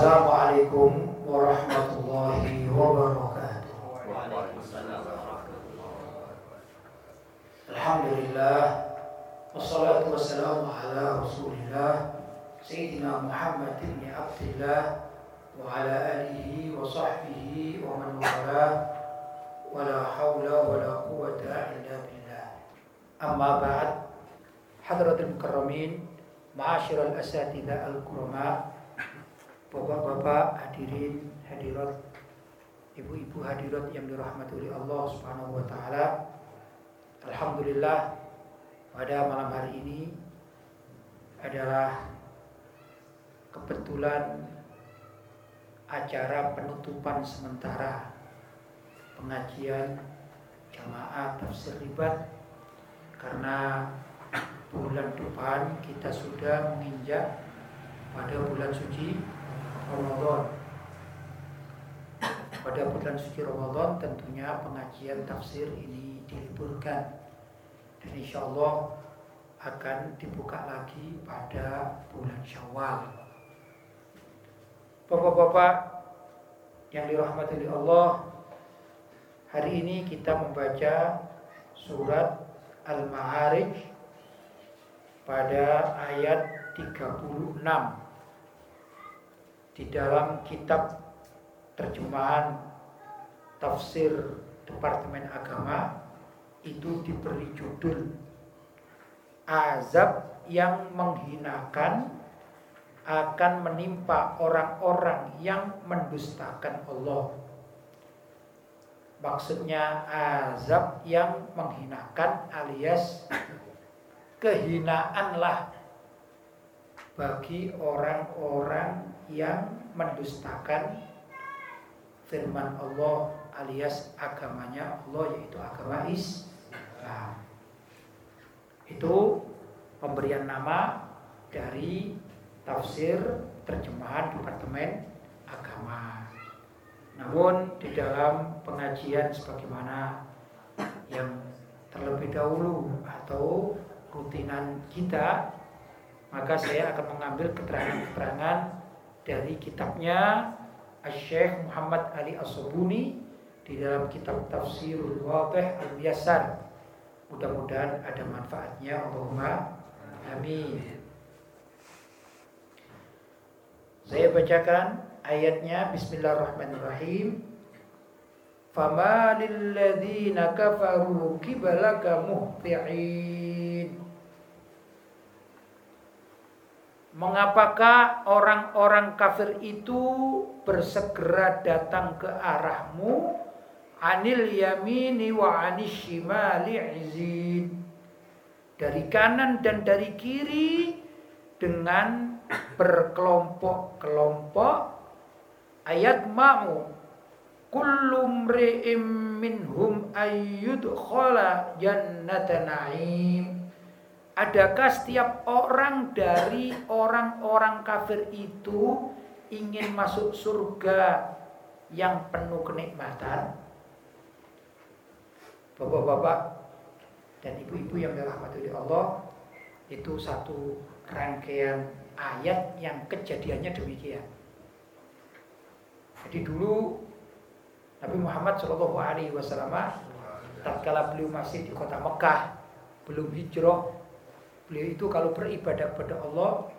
Assalamualaikum warahmatullahi wabarakatuh. Alhamdulillah. Wassalatu wassalamu ala rasulillah Sayyidina Muhammad bin Abdullah Wa ala alihi wa sahbihi wa man wala Wa la hawla wa la quwata illa billah. Amma ba'd. Hadratul Mukarramin Ma'asyiral asatidah al-kurama Bapak-bapak hadirin hadirat Ibu-ibu hadirat yang dirahmati oleh Allah Subhanahu wa taala. Alhamdulillah pada malam hari ini adalah kebetulan acara penutupan sementara pengajian jamaah tafsir karena bulan depan kita sudah menginjak pada bulan suci Ramadan. Pada bulan suci Ramadan tentunya pengajian tafsir ini diliburkan dan insya Allah akan dibuka lagi pada bulan Syawal. Bapak-bapak yang dirahmati oleh Allah, hari ini kita membaca surat Al-Ma'arij pada ayat 36 di dalam kitab terjemahan tafsir Departemen Agama itu diberi judul azab yang menghinakan akan menimpa orang-orang yang mendustakan Allah. Maksudnya azab yang menghinakan alias kehinaanlah bagi orang-orang yang mendustakan firman Allah alias agamanya Allah yaitu agama Islam. Itu pemberian nama dari tafsir terjemahan Departemen Agama. Namun di dalam pengajian sebagaimana yang terlebih dahulu atau rutinan kita maka saya akan mengambil keterangan-keterangan dari kitabnya Syekh Muhammad Ali As-Subuni di dalam kitab Tafsirul Wadih Al-Yasar. Mudah-mudahan ada manfaatnya. Allahumma amin. Saya bacakan ayatnya Bismillahirrahmanirrahim. Fama lilladzina kafaru kibalaka muhti'in Mengapakah orang-orang kafir itu bersegera datang ke arahmu? Anil yamini wa anis shimali izin. Dari kanan dan dari kiri dengan berkelompok-kelompok. Ayat mau kullu mri'im minhum ayyudkhala jannata na'im Adakah setiap orang dari orang-orang kafir itu ingin masuk surga yang penuh kenikmatan? Bapak-bapak dan ibu-ibu yang dirahmati oleh Allah, itu satu rangkaian ayat yang kejadiannya demikian. Jadi dulu Nabi Muhammad Shallallahu Alaihi Wasallam tatkala beliau masih di kota Mekah belum hijrah Beliau itu kalau beribadah pada Allah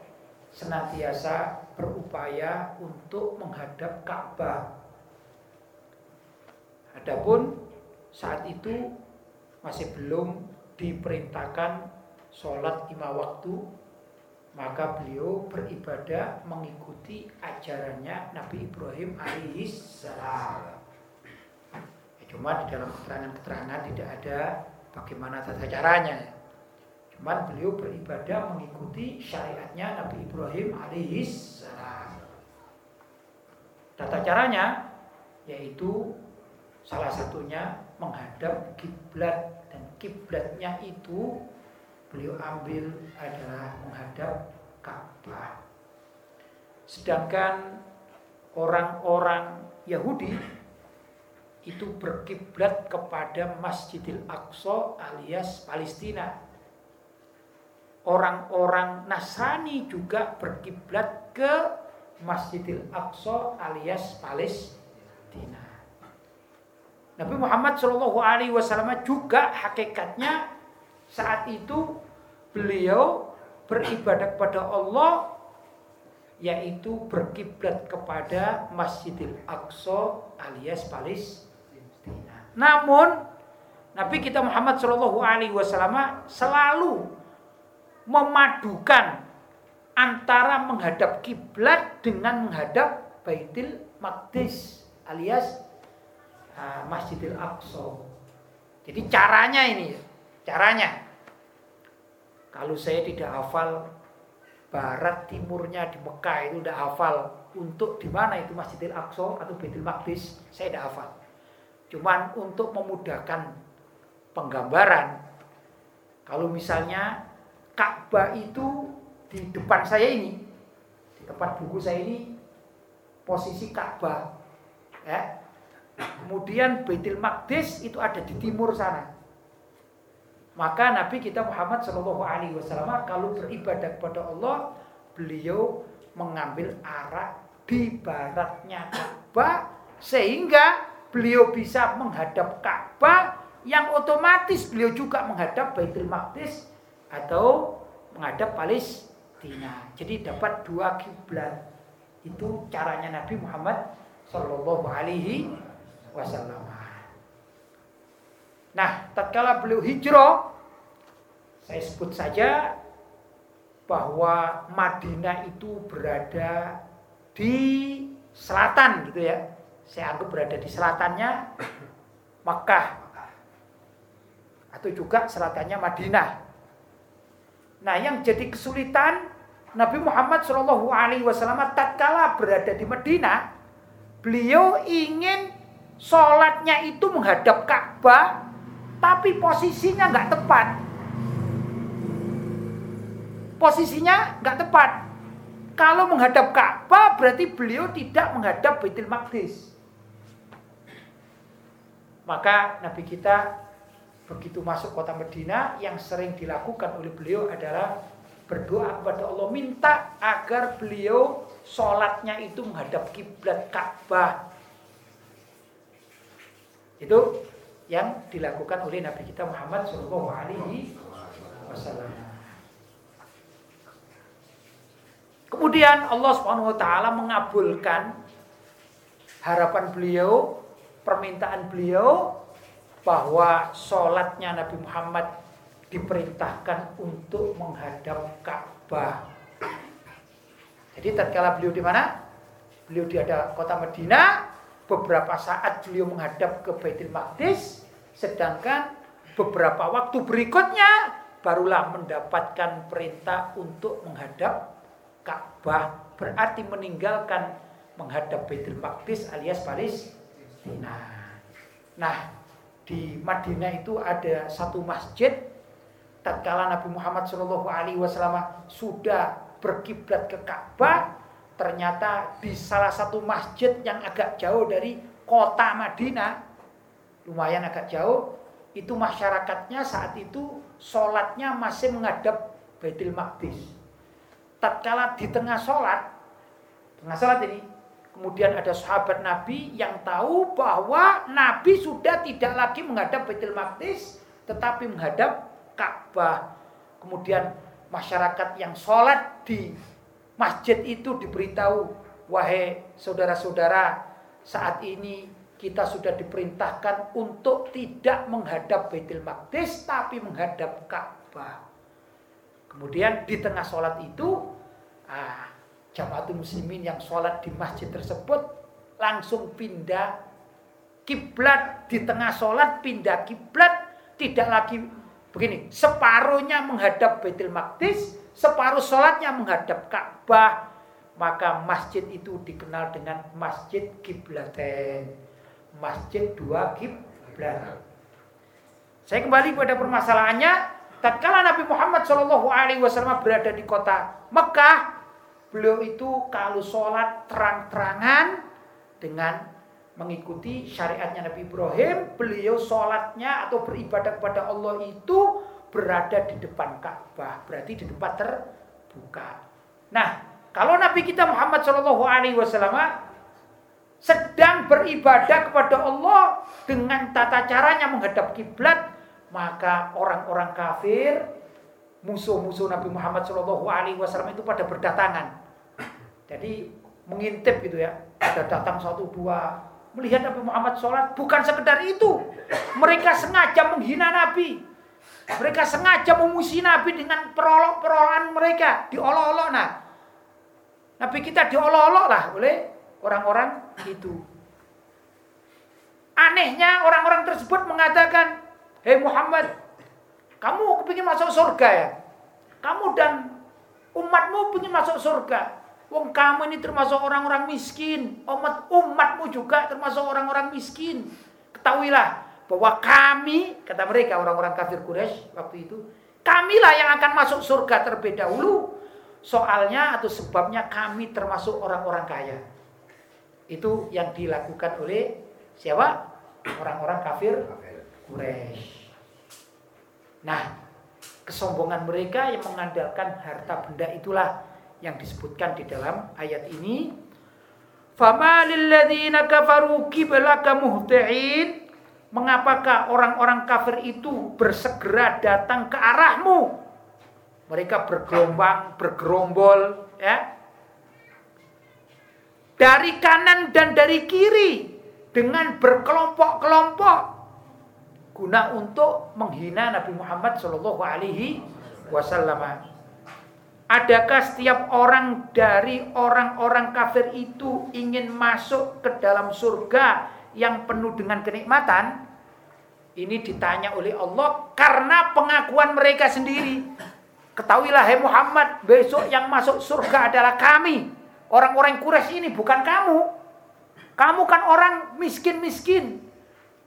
senantiasa berupaya untuk menghadap Ka'bah. Adapun saat itu masih belum diperintahkan sholat lima waktu, maka beliau beribadah mengikuti ajarannya Nabi Ibrahim alaihissalam. Ya, cuma di dalam keterangan-keterangan tidak ada bagaimana tata caranya. Cuman beliau beribadah mengikuti syariatnya Nabi Ibrahim alaihissalam. Tata caranya yaitu salah satunya menghadap kiblat dan kiblatnya itu beliau ambil adalah menghadap Ka'bah. Sedangkan orang-orang Yahudi itu berkiblat kepada Masjidil Aqsa alias Palestina orang-orang Nasrani juga berkiblat ke Masjidil Aqsa alias Palestina. Nabi Muhammad Shallallahu Alaihi Wasallam juga hakikatnya saat itu beliau beribadah kepada Allah yaitu berkiblat kepada Masjidil Aqsa alias Palestina. Namun Nabi kita Muhammad Shallallahu Alaihi Wasallam selalu memadukan antara menghadap kiblat dengan menghadap Baitul Maqdis alias uh, Masjidil Aqsa. Jadi caranya ini, caranya. Kalau saya tidak hafal barat timurnya di Mekah itu tidak hafal untuk di mana itu Masjidil Aqsa atau Baitul Maqdis, saya tidak hafal. Cuman untuk memudahkan penggambaran, kalau misalnya Ka'bah itu di depan saya ini, di tempat buku saya ini posisi Ka'bah. Ya. Kemudian Baitul Maqdis itu ada di timur sana. Maka Nabi kita Muhammad Shallallahu Alaihi Wasallam kalau beribadah kepada Allah, beliau mengambil arah di baratnya Ka'bah sehingga beliau bisa menghadap Ka'bah yang otomatis beliau juga menghadap Baitul Maqdis atau menghadap Palestina. Jadi dapat dua kiblat. Itu caranya Nabi Muhammad Shallallahu Alaihi Wasallam. Nah, tatkala beliau hijrah, saya sebut saja bahwa Madinah itu berada di selatan gitu ya. Saya anggap berada di selatannya Makkah atau juga selatannya Madinah. Nah, yang jadi kesulitan Nabi Muhammad Shallallahu Alaihi Wasallam tatkala berada di Medina, beliau ingin sholatnya itu menghadap Ka'bah, tapi posisinya nggak tepat. Posisinya nggak tepat. Kalau menghadap Ka'bah berarti beliau tidak menghadap Baitul Maqdis. Maka Nabi kita begitu masuk kota Medina yang sering dilakukan oleh beliau adalah berdoa kepada Allah minta agar beliau sholatnya itu menghadap kiblat Ka'bah. Itu yang dilakukan oleh Nabi kita Muhammad Shallallahu Alaihi Wasallam. Kemudian Allah Subhanahu Wa Taala mengabulkan harapan beliau, permintaan beliau bahwa sholatnya Nabi Muhammad diperintahkan untuk menghadap Ka'bah. Jadi tatkala beliau di mana? Beliau di ada kota Medina, beberapa saat beliau menghadap ke Baitul Maqdis, sedangkan beberapa waktu berikutnya barulah mendapatkan perintah untuk menghadap Ka'bah, berarti meninggalkan menghadap Baitul Maqdis alias Palestina. Nah, di Madinah itu ada satu masjid tatkala Nabi Muhammad Shallallahu Alaihi Wasallam sudah berkiblat ke Ka'bah, ternyata di salah satu masjid yang agak jauh dari kota Madinah, lumayan agak jauh, itu masyarakatnya saat itu sholatnya masih menghadap Baitul Maqdis. Tatkala di tengah sholat, tengah sholat ini, kemudian ada sahabat Nabi yang tahu bahwa Nabi sudah tidak lagi menghadap Baitul Maqdis, tetapi menghadap Ka'bah. Kemudian masyarakat yang sholat di masjid itu diberitahu, wahai saudara-saudara, saat ini kita sudah diperintahkan untuk tidak menghadap Baitul Maqdis tapi menghadap Ka'bah. Kemudian di tengah sholat itu, ah, jamaatul muslimin yang sholat di masjid tersebut langsung pindah kiblat di tengah sholat pindah kiblat tidak lagi Begini, separuhnya menghadap Baitul Maqdis, separuh sholatnya menghadap Ka'bah. Maka masjid itu dikenal dengan Masjid Kiblaten. Masjid dua kiblat. Saya kembali pada permasalahannya. Tatkala Nabi Muhammad Shallallahu Alaihi Wasallam berada di kota Mekah, beliau itu kalau sholat terang-terangan dengan mengikuti syariatnya Nabi Ibrahim, beliau sholatnya atau beribadah kepada Allah itu berada di depan Ka'bah, berarti di tempat terbuka. Nah, Kalau Nabi kita Muhammad Shallallahu Alaihi Wasallam sedang beribadah kepada Allah dengan tata caranya menghadap kiblat, maka orang-orang kafir, musuh-musuh Nabi Muhammad Shallallahu Alaihi Wasallam itu pada berdatangan. Jadi mengintip gitu ya, ada datang satu dua. Melihat Nabi Muhammad sholat bukan sekedar itu. Mereka sengaja menghina Nabi. Mereka sengaja memuji Nabi dengan perolok-perolokan mereka. Diolok-olok nah. Nabi kita diolok-olok lah oleh orang-orang itu. Anehnya orang-orang tersebut mengatakan hei Muhammad kamu kepingin masuk surga ya? Kamu dan umatmu ingin masuk surga Wong kamu ini termasuk orang-orang miskin. Umat umatmu juga termasuk orang-orang miskin. Ketahuilah bahwa kami, kata mereka orang-orang kafir Quraisy waktu itu, kamilah yang akan masuk surga terlebih dahulu. Soalnya atau sebabnya kami termasuk orang-orang kaya. Itu yang dilakukan oleh siapa? Orang-orang kafir Quraisy. Nah, kesombongan mereka yang mengandalkan harta benda itulah yang disebutkan di dalam ayat ini. Fama lilladzina kafaru qiblaka muhti'in. Mengapakah orang-orang kafir itu bersegera datang ke arahmu? Mereka bergelombang bergerombol ya. Dari kanan dan dari kiri dengan berkelompok-kelompok. Guna untuk menghina Nabi Muhammad Shallallahu Alaihi Wasallam. Adakah setiap orang dari orang-orang kafir itu ingin masuk ke dalam surga yang penuh dengan kenikmatan? Ini ditanya oleh Allah karena pengakuan mereka sendiri. Ketahuilah hai Muhammad, besok yang masuk surga adalah kami. Orang-orang Quraisy ini bukan kamu. Kamu kan orang miskin-miskin.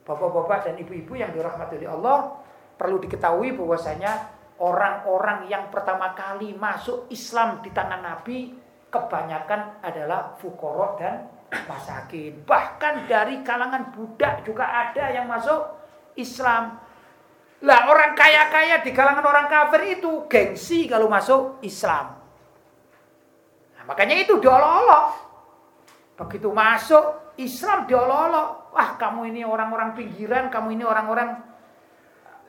Bapak-bapak dan ibu-ibu yang dirahmati oleh Allah, perlu diketahui bahwasanya orang-orang yang pertama kali masuk Islam di tangan Nabi kebanyakan adalah fukorok dan masakin. Bahkan dari kalangan budak juga ada yang masuk Islam. Lah orang kaya-kaya di kalangan orang kafir itu gengsi kalau masuk Islam. Nah, makanya itu diolok-olok. Begitu masuk Islam diolok-olok. Wah kamu ini orang-orang pinggiran, kamu ini orang-orang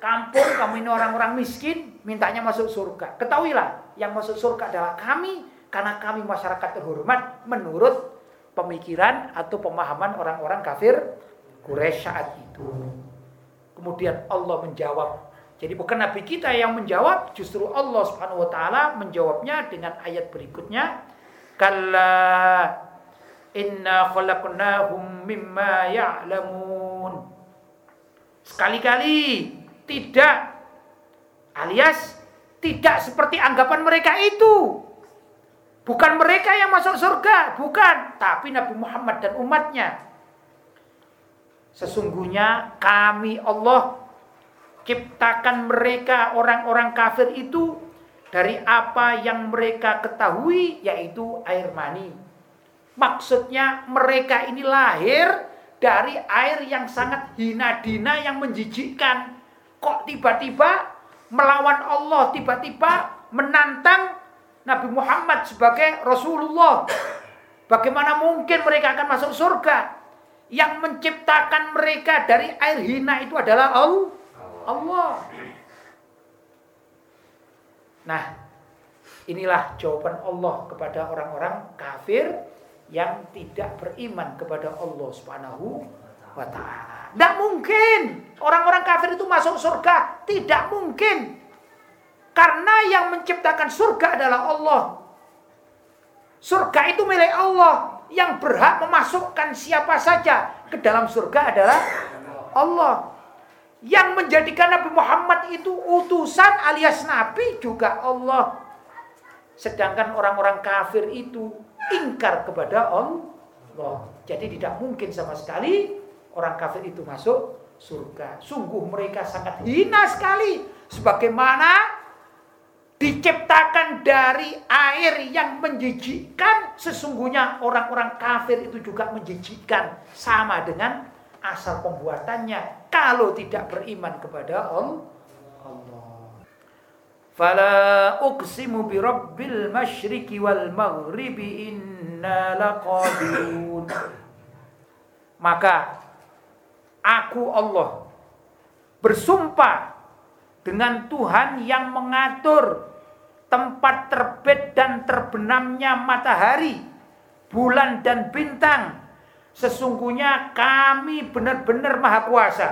kampung, kamu ini orang-orang miskin, mintanya masuk surga. Ketahuilah, yang masuk surga adalah kami, karena kami masyarakat terhormat menurut pemikiran atau pemahaman orang-orang kafir Quraisy saat itu. Kemudian Allah menjawab. Jadi bukan Nabi kita yang menjawab, justru Allah Subhanahu wa taala menjawabnya dengan ayat berikutnya. Kalla inna khalaqnahum mimma ya'lamun. Sekali-kali tidak. Alias tidak seperti anggapan mereka itu. Bukan mereka yang masuk surga, bukan, tapi Nabi Muhammad dan umatnya. Sesungguhnya kami Allah ciptakan mereka orang-orang kafir itu dari apa yang mereka ketahui yaitu air mani. Maksudnya mereka ini lahir dari air yang sangat hina dina yang menjijikkan kok tiba-tiba melawan Allah, tiba-tiba menantang Nabi Muhammad sebagai Rasulullah. Bagaimana mungkin mereka akan masuk surga? Yang menciptakan mereka dari air hina itu adalah Allah. Nah, inilah jawaban Allah kepada orang-orang kafir yang tidak beriman kepada Allah Subhanahu wa taala. Tidak mungkin orang-orang kafir itu masuk surga. Tidak mungkin. Karena yang menciptakan surga adalah Allah. Surga itu milik Allah. Yang berhak memasukkan siapa saja ke dalam surga adalah Allah. Yang menjadikan Nabi Muhammad itu utusan alias Nabi juga Allah. Sedangkan orang-orang kafir itu ingkar kepada Allah. Jadi tidak mungkin sama sekali orang kafir itu masuk surga. Sungguh mereka sangat hina sekali. Sebagaimana diciptakan dari air yang menjijikkan. Sesungguhnya orang-orang kafir itu juga menjijikkan. Sama dengan asal pembuatannya. Kalau tidak beriman kepada Allah. Fala uqsimu bi rabbil wal maghribi inna. Maka aku Allah bersumpah dengan Tuhan yang mengatur tempat terbit dan terbenamnya matahari, bulan dan bintang. Sesungguhnya kami benar-benar maha kuasa.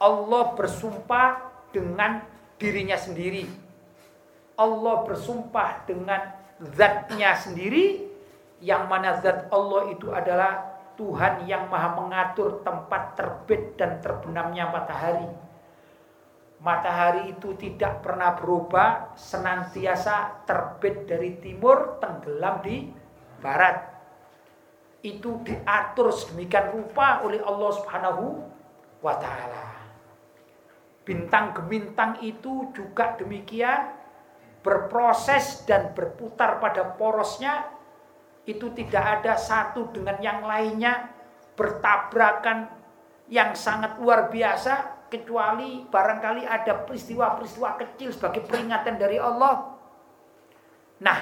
Allah bersumpah dengan dirinya sendiri. Allah bersumpah dengan zatnya sendiri yang mana zat Allah itu adalah Tuhan yang maha mengatur tempat terbit dan terbenamnya matahari. Matahari itu tidak pernah berubah, senantiasa terbit dari timur, tenggelam di barat. Itu diatur sedemikian rupa oleh Allah Subhanahu wa taala. Bintang gemintang itu juga demikian berproses dan berputar pada porosnya itu tidak ada satu dengan yang lainnya bertabrakan yang sangat luar biasa kecuali barangkali ada peristiwa-peristiwa kecil sebagai peringatan dari Allah. Nah,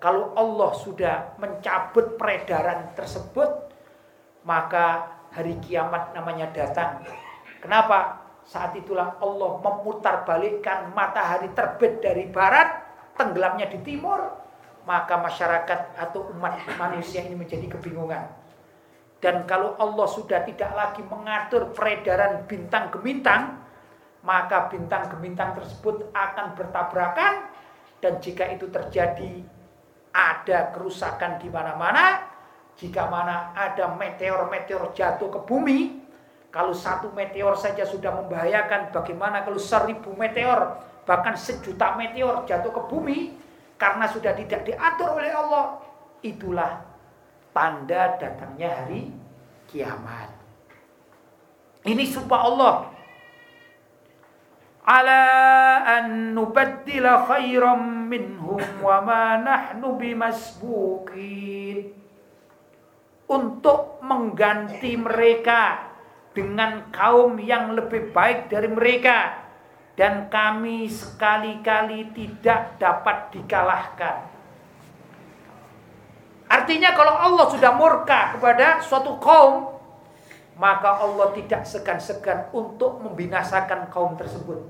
kalau Allah sudah mencabut peredaran tersebut, maka hari kiamat namanya datang. Kenapa? Saat itulah Allah memutarbalikkan matahari terbit dari barat, tenggelamnya di timur, maka masyarakat atau umat manusia ini menjadi kebingungan. Dan kalau Allah sudah tidak lagi mengatur peredaran bintang gemintang, maka bintang gemintang tersebut akan bertabrakan dan jika itu terjadi ada kerusakan di mana-mana, jika mana ada meteor-meteor jatuh ke bumi, kalau satu meteor saja sudah membahayakan, bagaimana kalau seribu meteor, bahkan sejuta meteor jatuh ke bumi, karena sudah tidak diatur oleh Allah. Itulah tanda datangnya hari kiamat. Ini sumpah Allah. Ala an nubaddila khairam minhum wa ma nahnu bimasbukin. Untuk mengganti mereka dengan kaum yang lebih baik dari mereka dan kami sekali-kali tidak dapat dikalahkan. Artinya kalau Allah sudah murka kepada suatu kaum, maka Allah tidak segan-segan untuk membinasakan kaum tersebut.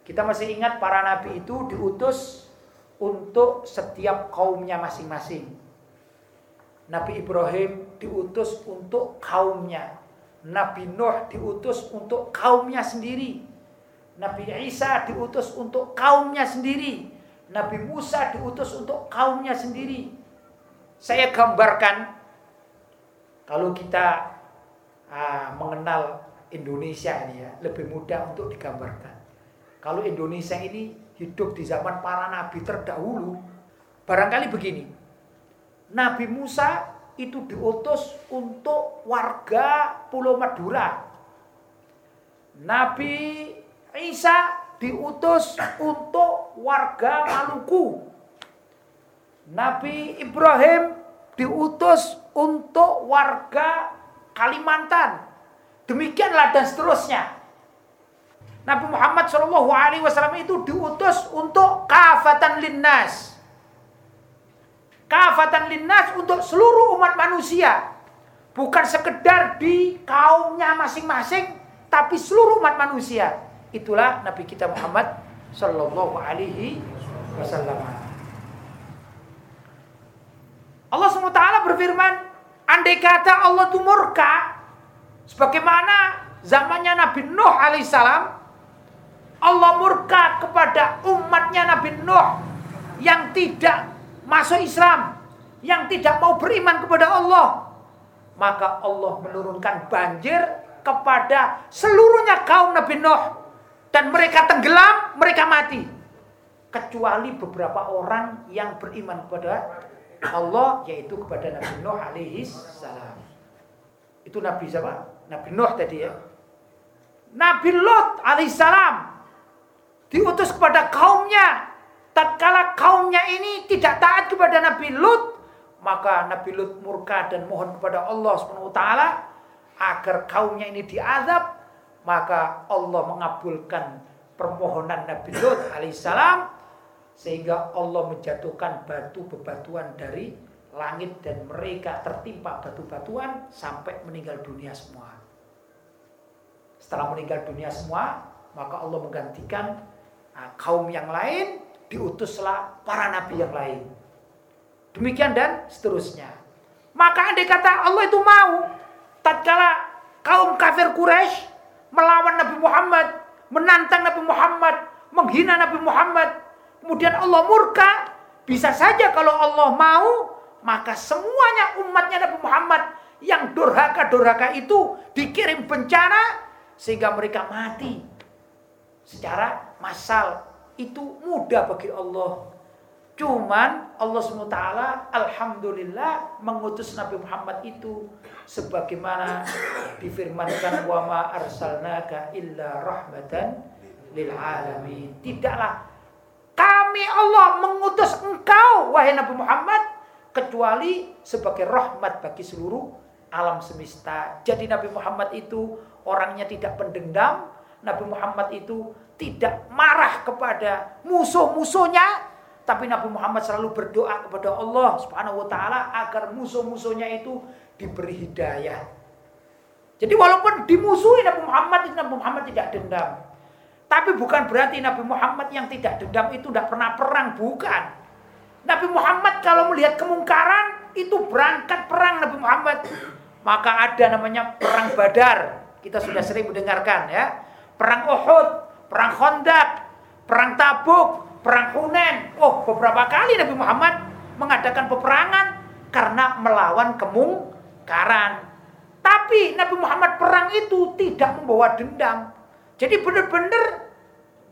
Kita masih ingat para nabi itu diutus untuk setiap kaumnya masing-masing. Nabi Ibrahim diutus untuk kaumnya. Nabi Nuh diutus untuk kaumnya sendiri. Nabi Isa diutus untuk kaumnya sendiri. Nabi Musa diutus untuk kaumnya sendiri. Saya gambarkan kalau kita ah, mengenal Indonesia ini ya, lebih mudah untuk digambarkan. Kalau Indonesia ini hidup di zaman para nabi terdahulu, barangkali begini. Nabi Musa itu diutus untuk warga Pulau Madura. Nabi Isa diutus untuk warga Maluku. Nabi Ibrahim diutus untuk warga Kalimantan. Demikianlah dan seterusnya. Nabi Muhammad SAW itu diutus untuk kafatan linnas kafatan linnas untuk seluruh umat manusia. Bukan sekedar di kaumnya masing-masing, tapi seluruh umat manusia. Itulah Nabi kita Muhammad Sallallahu Alaihi Wasallam. Allah SWT berfirman, andai kata Allah itu murka, sebagaimana zamannya Nabi Nuh alaihissalam, Allah murka kepada umatnya Nabi Nuh yang tidak masuk Islam yang tidak mau beriman kepada Allah, maka Allah menurunkan banjir kepada seluruhnya kaum Nabi Nuh dan mereka tenggelam, mereka mati. Kecuali beberapa orang yang beriman kepada Allah yaitu kepada Nabi Nuh alaihi salam. Itu Nabi siapa? Nabi Nuh tadi ya. Nabi Lot alaihissalam diutus kepada kaumnya tatkala kaumnya ini tidak taat kepada Nabi Lut, maka Nabi Lut murka dan mohon kepada Allah Subhanahu wa taala agar kaumnya ini diazab, maka Allah mengabulkan permohonan Nabi Lut alaihissalam sehingga Allah menjatuhkan batu bebatuan dari langit dan mereka tertimpa batu-batuan sampai meninggal dunia semua. Setelah meninggal dunia semua, maka Allah menggantikan nah, kaum yang lain, diutuslah para nabi yang lain. Demikian dan seterusnya. Maka andai kata Allah itu mau, tatkala kaum kafir Quraisy melawan Nabi Muhammad, menantang Nabi Muhammad, menghina Nabi Muhammad, kemudian Allah murka, bisa saja kalau Allah mau maka semuanya umatnya Nabi Muhammad yang durhaka-durhaka itu dikirim bencana sehingga mereka mati. Secara massal. Itu mudah bagi Allah. Cuman Allah SWT Alhamdulillah mengutus Nabi Muhammad itu sebagaimana difirmankan wa ma arsalnaka illa rahmatan lil alamin. Tidaklah kami Allah mengutus engkau wahai Nabi Muhammad kecuali sebagai rahmat bagi seluruh alam semesta. Jadi Nabi Muhammad itu orangnya tidak pendendam, Nabi Muhammad itu tidak marah kepada musuh-musuhnya, tapi Nabi Muhammad selalu berdoa kepada Allah Subhanahu wa taala agar musuh-musuhnya itu diberi hidayah. Jadi walaupun dimusuhi Nabi Muhammad, Nabi Muhammad tidak dendam. Tapi bukan berarti Nabi Muhammad yang tidak dendam itu tidak pernah perang, bukan. Nabi Muhammad kalau melihat kemungkaran itu berangkat perang Nabi Muhammad. Maka ada namanya perang Badar. Kita sudah sering mendengarkan ya. Perang Uhud, perang Khandaq, perang Tabuk, perang Hunain. Oh, beberapa kali Nabi Muhammad mengadakan peperangan karena melawan kemungkaran. Tapi Nabi Muhammad perang itu tidak membawa dendam. Jadi benar-benar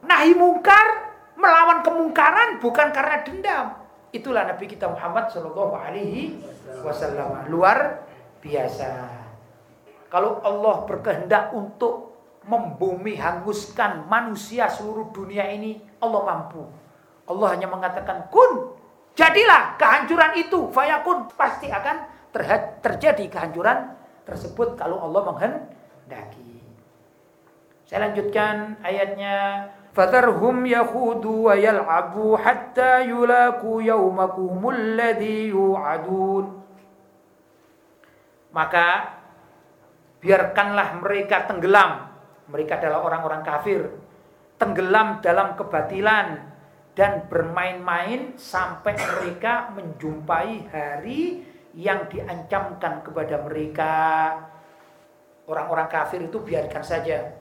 nahi mungkar melawan kemungkaran bukan karena dendam. Itulah Nabi kita Muhammad Shallallahu Alaihi Wasallam luar biasa. Kalau Allah berkehendak untuk membumi hanguskan manusia seluruh dunia ini, Allah mampu. Allah hanya mengatakan kun, jadilah kehancuran itu, fayakun pasti akan terjadi kehancuran tersebut kalau Allah menghendaki. Saya lanjutkan ayatnya فذرهم يخوضوا ويلعبوا حتى يلاقوا يومكم الذي يوعدون maka biarkanlah mereka tenggelam mereka adalah orang-orang kafir tenggelam dalam kebatilan dan bermain-main sampai mereka menjumpai hari yang diancamkan kepada mereka orang-orang kafir itu biarkan saja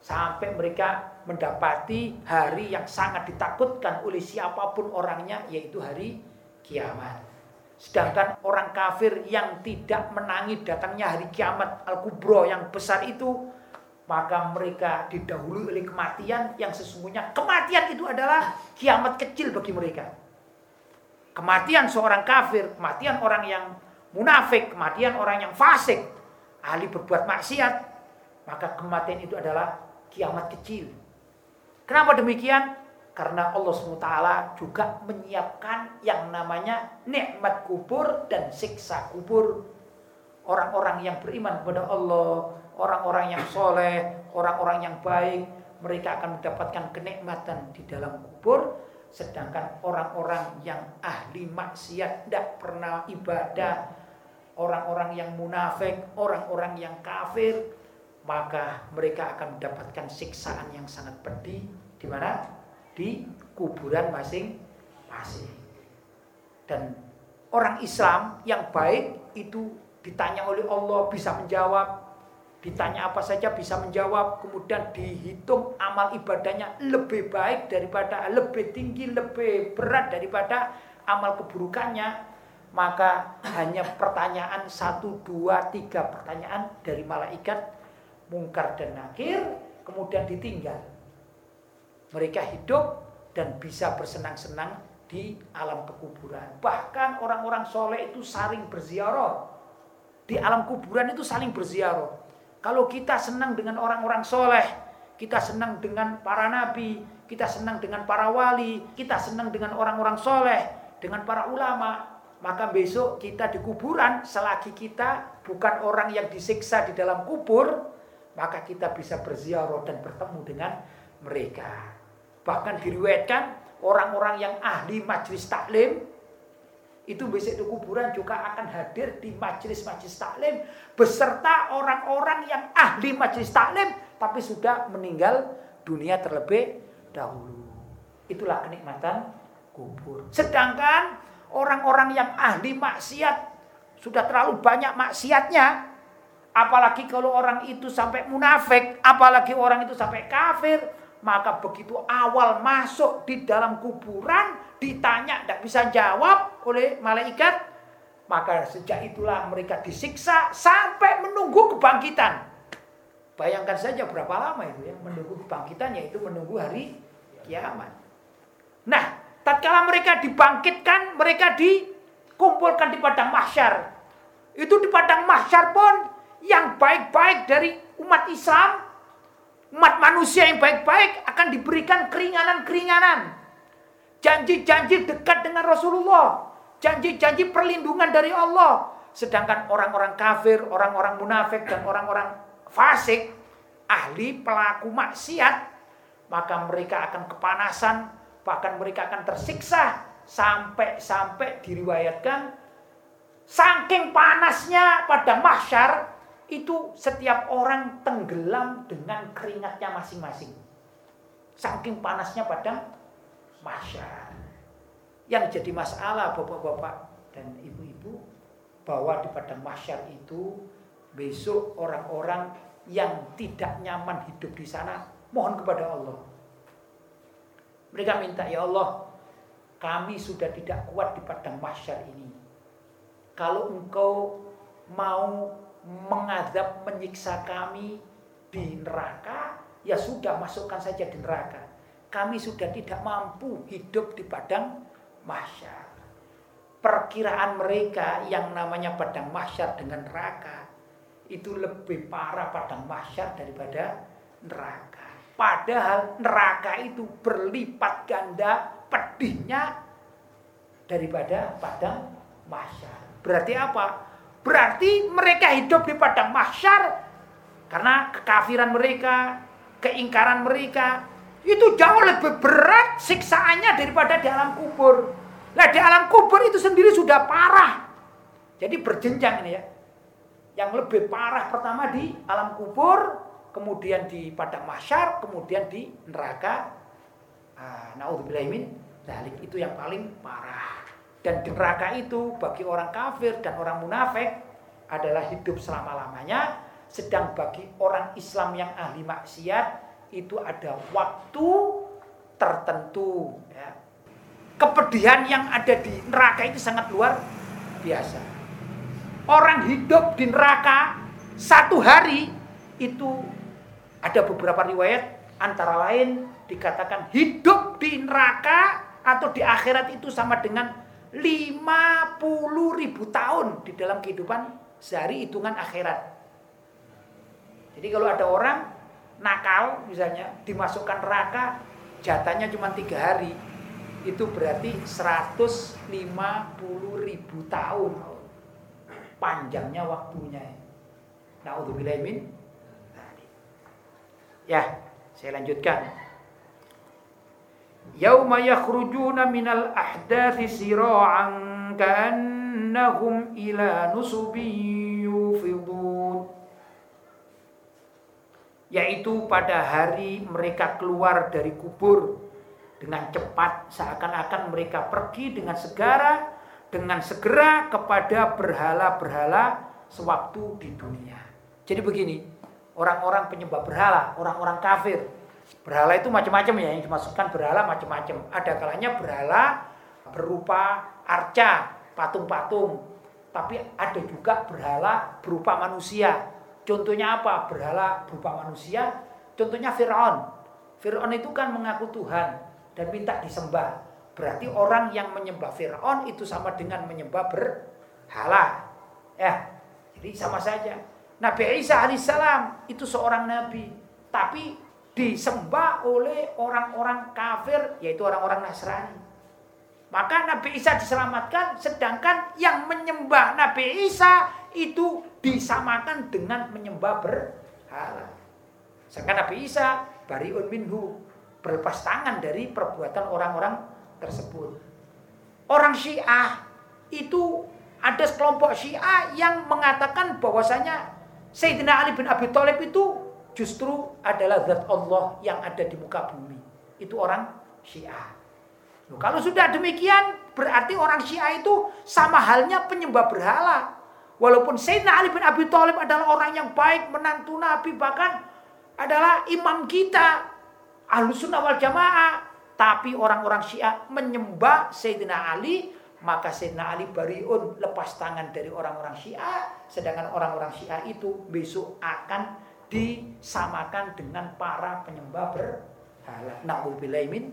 sampai mereka mendapati hari yang sangat ditakutkan oleh siapa pun orangnya yaitu hari kiamat. Sedangkan orang kafir yang tidak menangi datangnya hari kiamat al-kubro yang besar itu maka mereka didahului oleh kematian yang sesungguhnya kematian itu adalah kiamat kecil bagi mereka. Kematian seorang kafir, kematian orang yang munafik, kematian orang yang fasik, ahli berbuat maksiat, maka kematian itu adalah kiamat kecil. Kenapa demikian? Karena Allah SWT juga menyiapkan yang namanya nikmat kubur dan siksa kubur. Orang-orang yang beriman kepada Allah, orang-orang yang soleh, orang-orang yang baik, mereka akan mendapatkan kenikmatan di dalam kubur. Sedangkan orang-orang yang ahli maksiat, tidak pernah ibadah, orang-orang yang munafik, orang-orang yang kafir, maka mereka akan mendapatkan siksaan yang sangat pedih di mana di kuburan masing-masing dan orang Islam yang baik itu ditanya oleh Allah bisa menjawab ditanya apa saja bisa menjawab kemudian dihitung amal ibadahnya lebih baik daripada lebih tinggi lebih berat daripada amal keburukannya maka hanya pertanyaan satu dua tiga pertanyaan dari malaikat mungkar dan nakir, kemudian ditinggal. Mereka hidup dan bisa bersenang-senang di alam kekuburan. Bahkan orang-orang soleh itu saling berziarah. Di alam kuburan itu saling berziarah. Kalau kita senang dengan orang-orang soleh, kita senang dengan para nabi, kita senang dengan para wali, kita senang dengan orang-orang soleh, dengan para ulama, maka besok kita di kuburan selagi kita bukan orang yang disiksa di dalam kubur, maka kita bisa berziarah dan bertemu dengan mereka. Bahkan diriwayatkan orang-orang yang ahli majlis taklim itu besok di kuburan juga akan hadir di majlis-majlis taklim beserta orang-orang yang ahli majlis taklim tapi sudah meninggal dunia terlebih dahulu. Itulah kenikmatan kubur. Sedangkan orang-orang yang ahli maksiat sudah terlalu banyak maksiatnya apalagi kalau orang itu sampai munafik, apalagi orang itu sampai kafir, maka begitu awal masuk di dalam kuburan, ditanya tidak bisa jawab oleh malaikat, maka sejak itulah mereka disiksa sampai menunggu kebangkitan. Bayangkan saja berapa lama itu ya menunggu kebangkitan yaitu menunggu hari kiamat. Nah, tatkala mereka dibangkitkan, mereka dikumpulkan di padang mahsyar. Itu di padang mahsyar pun yang baik-baik dari umat Islam umat manusia yang baik-baik akan diberikan keringanan-keringanan. Janji-janji dekat dengan Rasulullah. Janji-janji perlindungan dari Allah. Sedangkan orang-orang kafir, orang-orang munafik, dan orang-orang fasik, ahli pelaku maksiat, maka mereka akan kepanasan, bahkan mereka akan tersiksa sampai-sampai diriwayatkan saking panasnya pada mahsyar itu setiap orang tenggelam dengan keringatnya masing-masing. Saking panasnya pada masyarakat. Yang jadi masalah bapak-bapak dan ibu-ibu bahwa di padang masyar itu besok orang-orang yang tidak nyaman hidup di sana mohon kepada Allah. Mereka minta ya Allah, kami sudah tidak kuat di padang masyar ini. Kalau engkau mau mengadab menyiksa kami di neraka, ya sudah masukkan saja di neraka. Kami sudah tidak mampu hidup di padang mahsyar. Perkiraan mereka yang namanya padang mahsyar dengan neraka itu lebih parah padang mahsyar daripada neraka. Padahal neraka itu berlipat ganda pedihnya daripada padang mahsyar. Berarti apa? Berarti mereka hidup di padang mahsyar karena kekafiran mereka, keingkaran mereka itu jauh lebih berat siksaannya daripada di alam kubur. Nah, di alam kubur itu sendiri sudah parah. Jadi berjenjang ini ya. Yang lebih parah pertama di alam kubur, kemudian di padang mahsyar, kemudian di neraka. Ah, naudzubillahimin dalik itu yang paling parah. Dan di neraka itu bagi orang kafir dan orang munafik adalah hidup selama-lamanya. Sedang bagi orang Islam yang ahli maksiat itu ada waktu tertentu. Ya. Kepedihan yang ada di neraka itu sangat luar biasa. Orang hidup di neraka satu hari itu ada beberapa riwayat antara lain dikatakan hidup di neraka atau di akhirat itu sama dengan 50 ribu tahun di dalam kehidupan sehari hitungan akhirat. Jadi kalau ada orang nakal misalnya dimasukkan neraka jatahnya cuma tiga hari itu berarti 150 ribu tahun panjangnya waktunya. Nah untuk min. Ya, saya lanjutkan. Yauma yakhrujuna minal ahdathi sira'an ka'annahum ila nusubin yufidun yaitu pada hari mereka keluar dari kubur dengan cepat seakan-akan mereka pergi dengan segera dengan segera kepada berhala-berhala sewaktu di dunia. Jadi begini, orang-orang penyembah berhala, orang-orang kafir Berhala itu macam-macam ya, yang dimasukkan berhala macam-macam. Ada kalanya berhala berupa arca, patung-patung. Tapi ada juga berhala berupa manusia. Contohnya apa? Berhala berupa manusia. Contohnya Fir'aun. Fir'aun itu kan mengaku Tuhan dan minta disembah. Berarti orang yang menyembah Fir'aun itu sama dengan menyembah berhala. Ya, jadi sama saja. Nabi Isa alaihissalam itu seorang nabi, tapi disembah oleh orang-orang kafir yaitu orang-orang Nasrani. Maka Nabi Isa diselamatkan sedangkan yang menyembah Nabi Isa itu disamakan dengan menyembah berhala. Sedangkan Nabi Isa bariun minhu berlepas tangan dari perbuatan orang-orang tersebut. Orang Syiah itu ada sekelompok Syiah yang mengatakan bahwasanya Sayyidina Ali bin Abi Thalib itu justru adalah zat Allah yang ada di muka bumi. Itu orang Syiah. Loh, kalau sudah demikian berarti orang Syiah itu sama halnya penyembah berhala. Walaupun Sayyidina Ali bin Abi Thalib adalah orang yang baik, menantu Nabi bahkan adalah imam kita Ahlus Sunnah wal Jamaah, tapi orang-orang Syiah menyembah Sayyidina Ali maka Sayyidina Ali bariun lepas tangan dari orang-orang Syiah. Sedangkan orang-orang Syiah itu besok akan disamakan dengan para penyembah berhala. Naudzubillahi min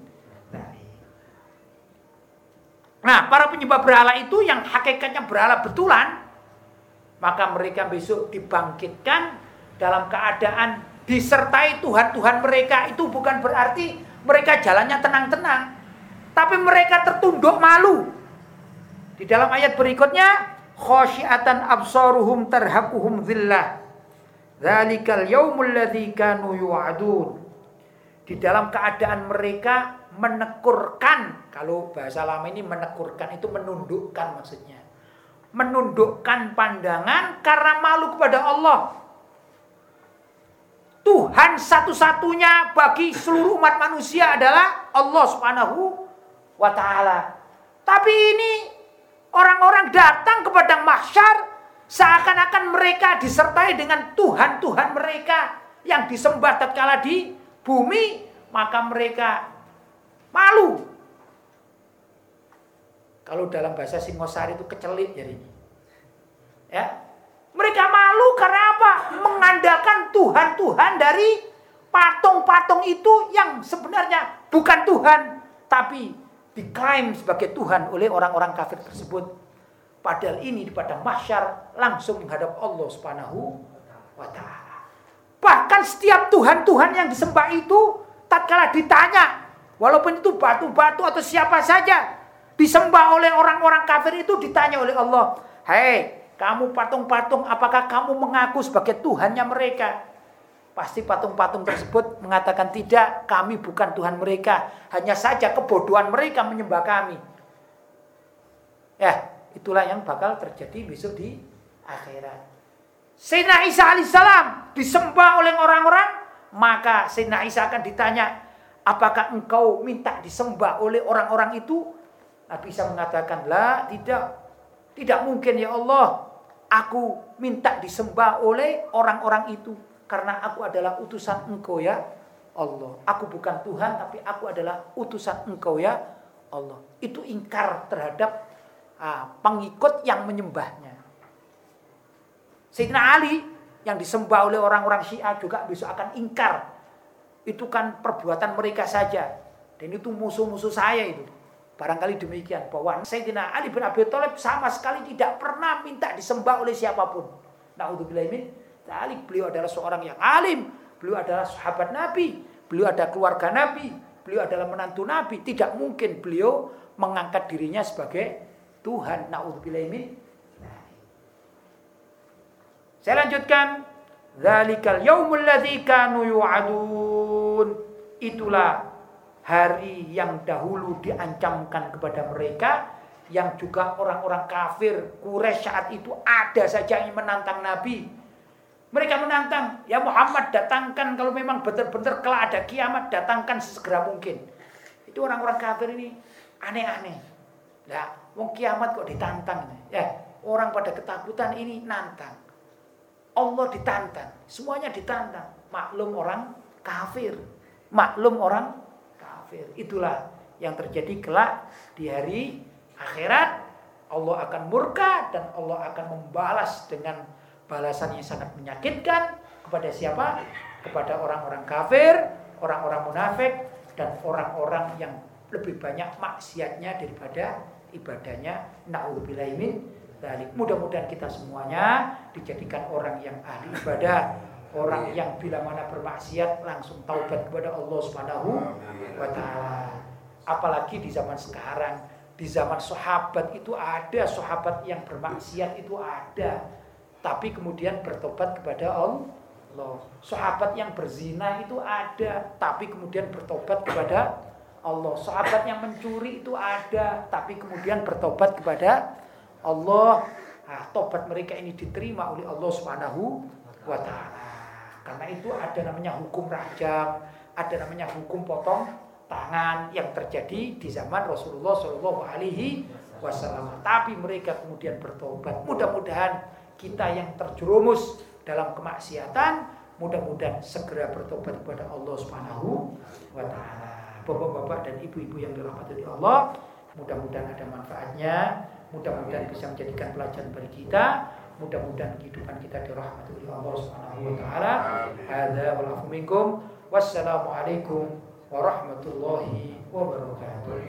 Nah, para penyembah berhala itu yang hakikatnya berhala betulan, maka mereka besok dibangkitkan dalam keadaan disertai Tuhan-Tuhan mereka itu bukan berarti mereka jalannya tenang-tenang, tapi mereka tertunduk malu di dalam ayat berikutnya, khosyiatan absaruhum tarhaquhum zillah. Dzalikal yaumul ladzi kanu yu'adun. Di dalam keadaan mereka menekurkan, kalau bahasa lama ini menekurkan itu menundukkan maksudnya. Menundukkan pandangan karena malu kepada Allah. Tuhan satu-satunya bagi seluruh umat manusia adalah Allah Subhanahu wa taala. Tapi ini Orang-orang datang ke padang mahsyar seakan-akan mereka disertai dengan Tuhan-Tuhan mereka yang disembah tatkala di bumi, maka mereka malu. Kalau dalam bahasa Singosari itu kecelit jadinya. Ya. Mereka malu karena apa? Mengandalkan Tuhan-Tuhan dari patung-patung itu yang sebenarnya bukan Tuhan, tapi diklaim sebagai Tuhan oleh orang-orang kafir tersebut. Padahal ini di padang mahsyar langsung menghadap Allah Subhanahu wa taala. Bahkan setiap Tuhan-Tuhan yang disembah itu tatkala ditanya, walaupun itu batu-batu atau siapa saja disembah oleh orang-orang kafir itu ditanya oleh Allah, "Hei, kamu patung-patung, apakah kamu mengaku sebagai Tuhannya mereka?" Pasti patung-patung tersebut mengatakan tidak, kami bukan Tuhan mereka. Hanya saja kebodohan mereka menyembah kami. Ya, itulah yang bakal terjadi besok di akhirat. Sayyidina Isa alaihissalam disembah oleh orang-orang, maka Sayyidina Isa akan ditanya, apakah engkau minta disembah oleh orang-orang itu? Nabi Isa mengatakan, lah tidak. Tidak mungkin ya Allah, aku minta disembah oleh orang-orang itu karena aku adalah utusan engkau ya Allah. Aku bukan Tuhan tapi aku adalah utusan engkau ya Allah. Itu ingkar terhadap uh, pengikut yang menyembahnya. Sayyidina Ali yang disembah oleh orang-orang Syiah juga besok akan ingkar. Itu kan perbuatan mereka saja. Dan itu musuh-musuh saya itu. Barangkali demikian bahwa Sayyidina Ali bin Abi Thalib sama sekali tidak pernah minta disembah oleh siapa pun. Nauzubillah min Talik beliau adalah seorang yang alim, beliau adalah sahabat Nabi, beliau ada keluarga Nabi, beliau adalah menantu Nabi. Tidak mungkin beliau mengangkat dirinya sebagai Tuhan. Nauzubillahi Saya lanjutkan. Zalikal yaumul ladzi kanu yu'adun. Itulah hari yang dahulu diancamkan kepada mereka yang juga orang-orang kafir Quraisy saat itu ada saja yang menantang Nabi mereka menantang, ya Muhammad datangkan kalau memang benar-benar kelak ada kiamat, datangkan sesegera mungkin. Itu orang-orang kafir ini aneh-aneh. Ya, mau kiamat kok ditantang. Ya, orang pada ketakutan ini nantang. Allah ditantang, semuanya ditantang. Maklum orang kafir. Maklum orang kafir. Itulah yang terjadi kelak di hari akhirat. Allah akan murka dan Allah akan membalas dengan balasan yang sangat menyakitkan kepada siapa? Kepada orang-orang kafir, orang-orang munafik, dan orang-orang yang lebih banyak maksiatnya daripada ibadahnya. Na'udzubillahimin dari Mudah-mudahan kita semuanya dijadikan orang yang ahli ibadah, orang yang bila mana bermaksiat langsung taubat kepada Allah Subhanahu wa taala. Apalagi di zaman sekarang, di zaman sahabat itu ada sahabat yang bermaksiat itu ada tapi kemudian bertobat kepada Allah Allah. Sahabat yang berzina itu ada, tapi kemudian bertobat kepada Allah. Sahabat yang mencuri itu ada, tapi kemudian bertobat kepada Allah. Nah, tobat mereka ini diterima oleh Allah Subhanahu wa taala. Karena itu ada namanya hukum rajam, ada namanya hukum potong tangan yang terjadi di zaman Rasulullah Shallallahu alaihi wasallam. Tapi mereka kemudian bertobat. Mudah-mudahan kita yang terjerumus dalam kemaksiatan, mudah-mudahan segera bertobat kepada Allah Subhanahu wa taala. Bapak-bapak dan ibu-ibu yang dirahmati oleh Allah, mudah-mudahan ada manfaatnya, mudah-mudahan bisa menjadikan pelajaran bagi kita, mudah-mudahan kehidupan kita dirahmati oleh Allah Subhanahu wa taala. Hadza wa minkum. Wassalamualaikum warahmatullahi wabarakatuh.